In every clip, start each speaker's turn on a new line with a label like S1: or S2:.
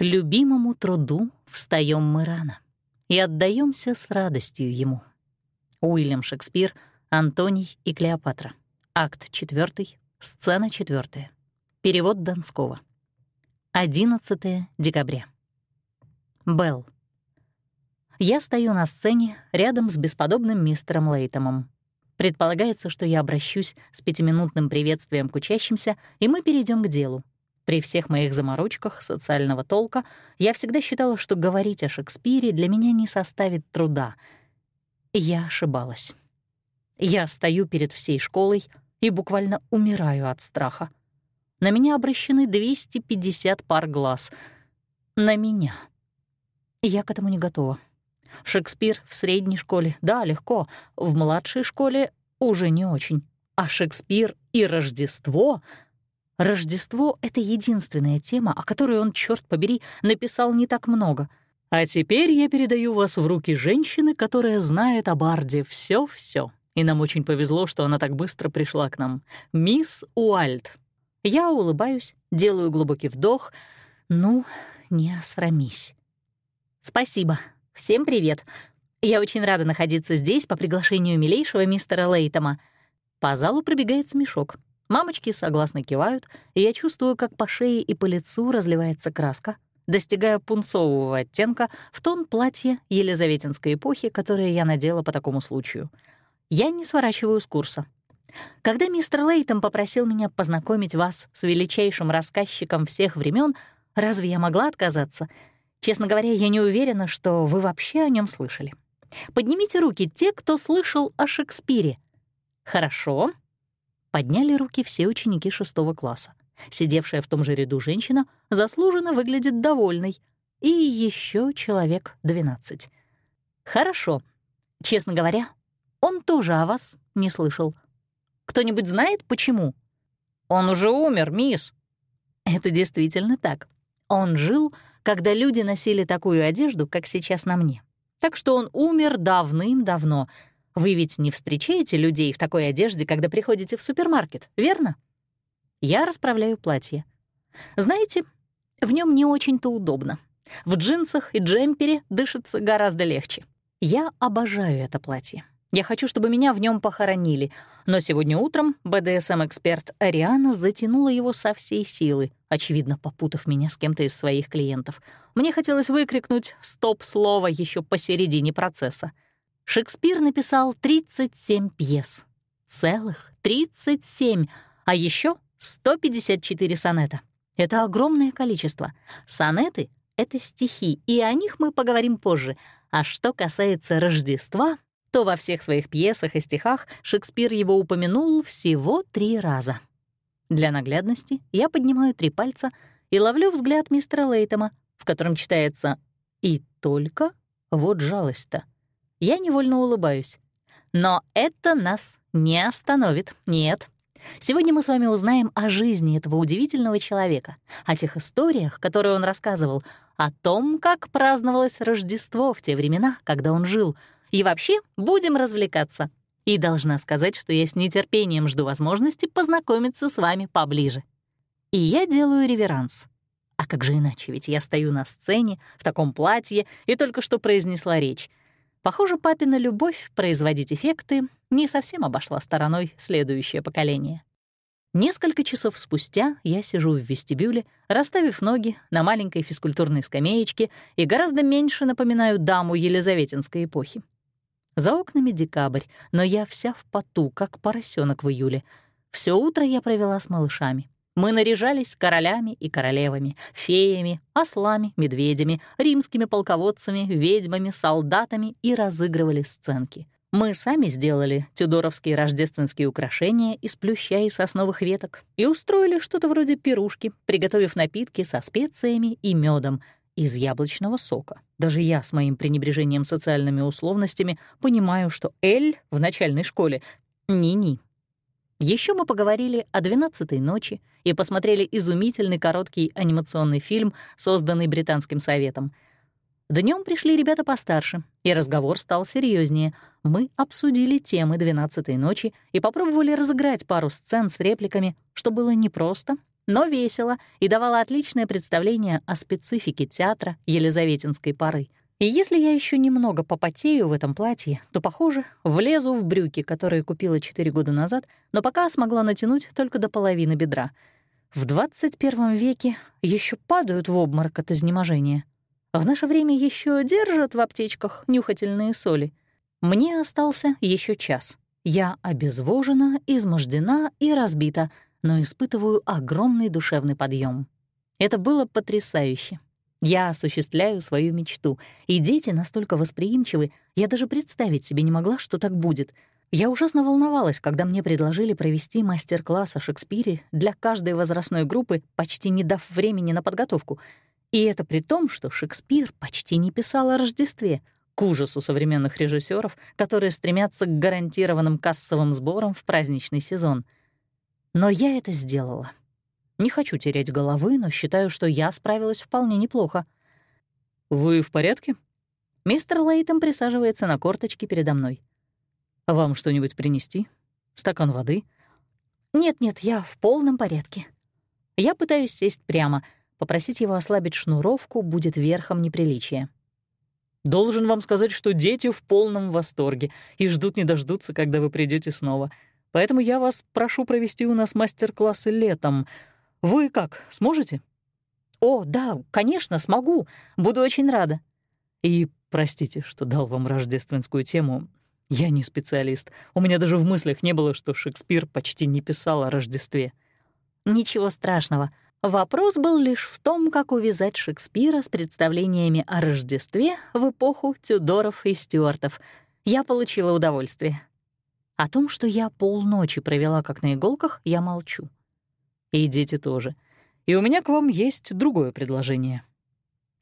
S1: К любимому труду встаем мы рано и отдаемся с радостью ему. Уильям Шекспир, Антоний и Клеопатра. Акт 4, сцена 4. Перевод Донского. 11 декабря. Белл. Я стою на сцене рядом с бесподобным мистером Лейтомом. Предполагается, что я обращусь с пятиминутным приветствием к учащимся, и мы перейдем к делу. При всех моих заморочках социального толка я всегда считала, что говорить о Шекспире для меня не составит труда. Я ошибалась. Я стою перед всей школой и буквально умираю от страха. На меня обращены 250 пар глаз. На меня. Я к этому не готова. Шекспир в средней школе, да, легко, в младшей школе уже не очень. А Шекспир и Рождество — Рождество — это единственная тема, о которой он, черт побери, написал не так много. А теперь я передаю вас в руки женщины, которая знает о Барде все-все. И нам очень повезло, что она так быстро пришла к нам. Мисс Уальд. Я улыбаюсь, делаю глубокий вдох. Ну, не осрамись. Спасибо. Всем привет. Я очень рада находиться здесь по приглашению милейшего мистера Лейтома. По залу пробегает смешок. Мамочки согласно кивают, и я чувствую, как по шее и по лицу разливается краска, достигая пунцового оттенка в тон платья елизаветинской эпохи, которое я надела по такому случаю. Я не сворачиваю с курса. Когда мистер Лейтон попросил меня познакомить вас с величайшим рассказчиком всех времен, разве я могла отказаться? Честно говоря, я не уверена, что вы вообще о нем слышали. Поднимите руки те, кто слышал о Шекспире. Хорошо, Подняли руки все ученики шестого класса. Сидевшая в том же ряду женщина заслуженно выглядит довольной. И еще человек 12. Хорошо. Честно говоря, он тоже о вас не слышал. Кто-нибудь знает, почему? Он уже умер, мисс. Это действительно так. Он жил, когда люди носили такую одежду, как сейчас на мне. Так что он умер давным-давно — вы ведь не встречаете людей в такой одежде, когда приходите в супермаркет, верно? Я расправляю платье. Знаете, в нем не очень-то удобно. В джинсах и джемпере дышится гораздо легче. Я обожаю это платье. Я хочу, чтобы меня в нем похоронили. Но сегодня утром БДСМ-эксперт Ариана затянула его со всей силы, очевидно, попутав меня с кем-то из своих клиентов. Мне хотелось выкрикнуть «стоп-слово» еще посередине процесса — Шекспир написал 37 пьес. Целых 37, а еще 154 сонета. Это огромное количество. Сонеты — это стихи, и о них мы поговорим позже. А что касается Рождества, то во всех своих пьесах и стихах Шекспир его упомянул всего три раза. Для наглядности я поднимаю три пальца и ловлю взгляд мистера Лейтома, в котором читается «И только вот жалость-то». Я невольно улыбаюсь. Но это нас не остановит, нет. Сегодня мы с вами узнаем о жизни этого удивительного человека, о тех историях, которые он рассказывал, о том, как праздновалось Рождество в те времена, когда он жил. И вообще будем развлекаться. И должна сказать, что я с нетерпением жду возможности познакомиться с вами поближе. И я делаю реверанс. А как же иначе, ведь я стою на сцене в таком платье и только что произнесла речь. Похоже, папина любовь производить эффекты не совсем обошла стороной следующее поколение. Несколько часов спустя я сижу в вестибюле, расставив ноги на маленькой физкультурной скамеечке и гораздо меньше напоминаю даму Елизаветинской эпохи. За окнами декабрь, но я вся в поту, как поросенок в июле. Все утро я провела с малышами. Мы наряжались королями и королевами, феями, ослами, медведями, римскими полководцами, ведьмами, солдатами и разыгрывали сценки. Мы сами сделали тюдоровские рождественские украшения из плюща и сосновых веток и устроили что-то вроде пирушки, приготовив напитки со специями и медом из яблочного сока. Даже я с моим пренебрежением социальными условностями понимаю, что Эль в начальной школе — ни-ни. Еще мы поговорили о «Двенадцатой ночи» и посмотрели изумительный короткий анимационный фильм, созданный Британским советом. Днем пришли ребята постарше, и разговор стал серьезнее. Мы обсудили темы «Двенадцатой ночи» и попробовали разыграть пару сцен с репликами, что было непросто, но весело и давала отличное представление о специфике театра Елизаветинской поры. И если я еще немного попотею в этом платье, то, похоже, влезу в брюки, которые купила 4 года назад, но пока смогла натянуть только до половины бедра. В 21 веке еще падают в обморок от изнеможения. В наше время еще держат в аптечках нюхательные соли. Мне остался еще час. Я обезвожена, измождена и разбита, но испытываю огромный душевный подъем. Это было потрясающе. Я осуществляю свою мечту, и дети настолько восприимчивы, я даже представить себе не могла, что так будет. Я ужасно волновалась, когда мне предложили провести мастер-класс о Шекспире для каждой возрастной группы, почти не дав времени на подготовку — и это при том, что Шекспир почти не писал о Рождестве, к ужасу современных режиссеров, которые стремятся к гарантированным кассовым сборам в праздничный сезон. Но я это сделала. Не хочу терять головы, но считаю, что я справилась вполне неплохо.
S2: «Вы в порядке?»
S1: Мистер Лейтон присаживается на корточки передо мной.
S2: «Вам что-нибудь принести? Стакан воды?»
S1: «Нет-нет, я в полном порядке». Я пытаюсь сесть прямо — Попросить его ослабить шнуровку будет верхом неприличия.
S2: «Должен вам сказать, что дети в полном восторге и ждут не дождутся, когда вы придете снова. Поэтому я вас прошу провести у нас мастер-классы летом. Вы как, сможете?»
S1: «О, да, конечно, смогу. Буду очень рада».
S2: «И простите, что дал вам рождественскую тему. Я не специалист. У меня даже в мыслях не было, что Шекспир почти не писал о Рождестве».
S1: «Ничего страшного. Вопрос был лишь в том, как увязать Шекспира с представлениями о Рождестве в эпоху Тюдоров и Стюартов. Я получила удовольствие. О том, что я полночи провела как на иголках, я молчу.
S2: И дети тоже. И у меня к вам есть другое предложение.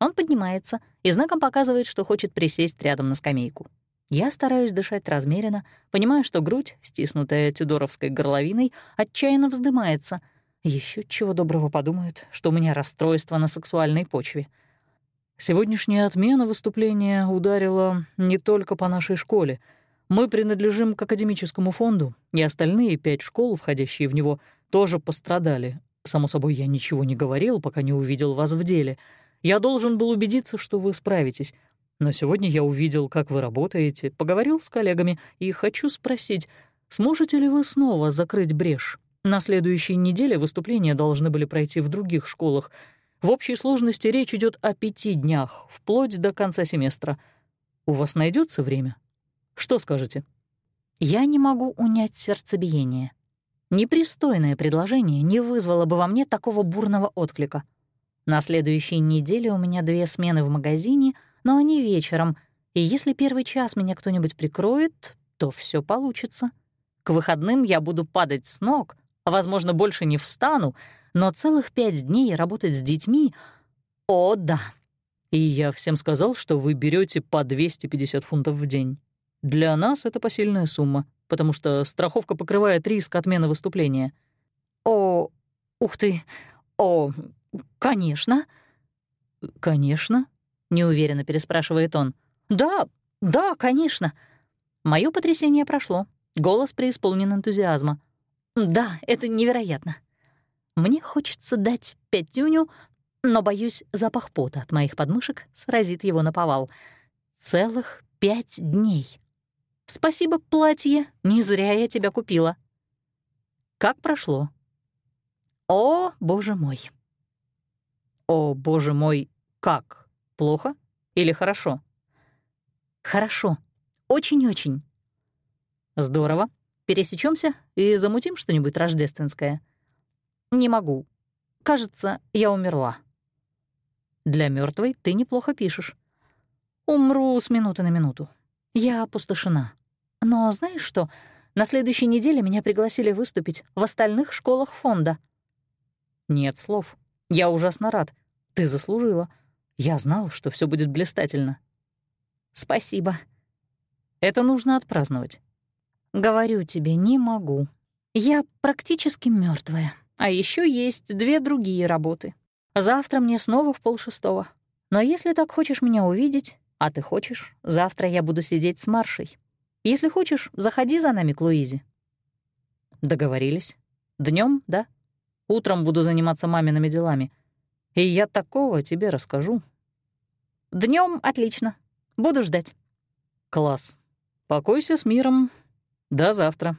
S1: Он поднимается и знаком показывает, что хочет присесть рядом на скамейку. Я стараюсь дышать размеренно, понимая, что грудь, стиснутая тюдоровской горловиной, отчаянно вздымается — еще чего доброго подумают, что у меня расстройство на сексуальной почве.
S2: Сегодняшняя отмена выступления ударила не только по нашей школе. Мы принадлежим к академическому фонду, и остальные пять школ, входящие в него, тоже пострадали. Само собой, я ничего не говорил, пока не увидел вас в деле. Я должен был убедиться, что вы справитесь. Но сегодня я увидел, как вы работаете, поговорил с коллегами и хочу спросить, сможете ли вы снова закрыть брешь? На следующей неделе выступления должны были пройти в других школах. В общей сложности речь идет о пяти днях, вплоть до конца семестра. У вас найдется время? Что скажете?
S1: Я не могу унять сердцебиение. Непристойное предложение не вызвало бы во мне такого бурного отклика. На следующей неделе у меня две смены в магазине, но они вечером, и если первый час меня кто-нибудь прикроет, то все получится. К выходным я буду падать с ног — Возможно, больше не встану, но целых пять дней работать с детьми — о, да.
S2: И я всем сказал, что вы берете по 250 фунтов в день. Для нас это посильная сумма, потому что страховка покрывает риск отмены выступления.
S1: О, ух ты, о, конечно.
S2: Конечно?
S1: Неуверенно переспрашивает он. Да, да, конечно. Мое потрясение прошло. Голос преисполнен энтузиазма. Да, это невероятно. Мне хочется дать пятюню, но, боюсь, запах пота от моих подмышек сразит его на повал. Целых пять дней. Спасибо, платье, не зря я тебя купила. Как прошло? О, боже мой.
S2: О, боже мой, как? Плохо или хорошо?
S1: Хорошо. Очень-очень.
S2: Здорово.
S1: Пересечемся и замутим что-нибудь рождественское. Не могу. Кажется, я умерла. Для мертвой ты неплохо пишешь. Умру с минуты на минуту. Я опустошена. Но знаешь что? На следующей неделе меня пригласили выступить в остальных школах фонда. Нет слов. Я ужасно рад. Ты заслужила. Я знал, что все будет блистательно. Спасибо. Это нужно отпраздновать. Говорю тебе, не могу. Я практически мертвая. А еще есть две другие работы. Завтра мне снова в полшестого. Но если так хочешь меня увидеть, а ты хочешь, завтра я буду сидеть с Маршей. Если хочешь, заходи за нами к Луизе. Договорились. Днем, да?
S2: Утром буду заниматься мамиными делами. И я такого тебе расскажу».
S1: Днем отлично. Буду ждать».
S2: «Класс. Покойся с миром. До завтра».